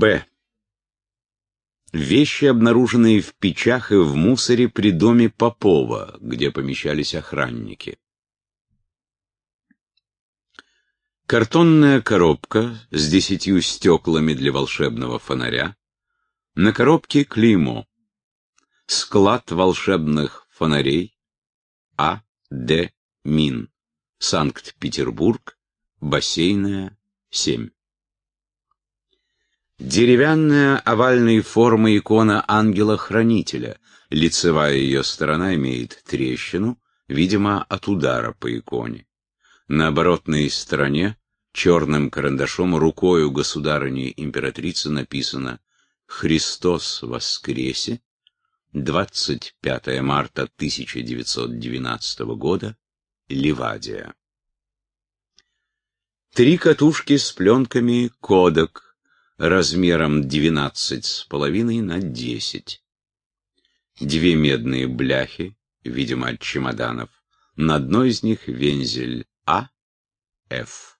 Б. Вещи, обнаруженные в печах и в мусоре при доме Попова, где помещались охранники. Картонная коробка с десятью стеклами для волшебного фонаря. На коробке клеймо. Склад волшебных фонарей. А. Д. Мин. Санкт-Петербург. Бассейная, 7. Деревянная овальной формы икона ангела-хранителя. Лицевая ее сторона имеет трещину, видимо, от удара по иконе. На оборотной стороне черным карандашом рукою государыни императрицы написано «Христос воскресе! 25 марта 1912 года. Ливадия». Три катушки с пленками «Кодек» размером 12,5 на 10. Две медные бляхи, видимо, от чемоданов. На одной из них вензель А, Ф.